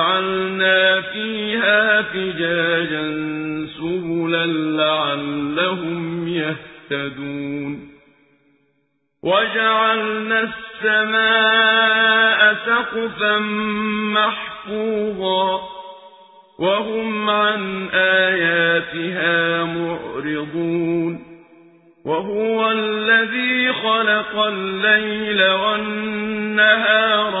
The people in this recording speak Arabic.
وجعلنا فيها فجاجا سبلا لعلهم يهتدون. وجعلنا السماء سقفا محفوظا. وهم عن آياتها معرضون. وهو الذي خلق الليل والنهار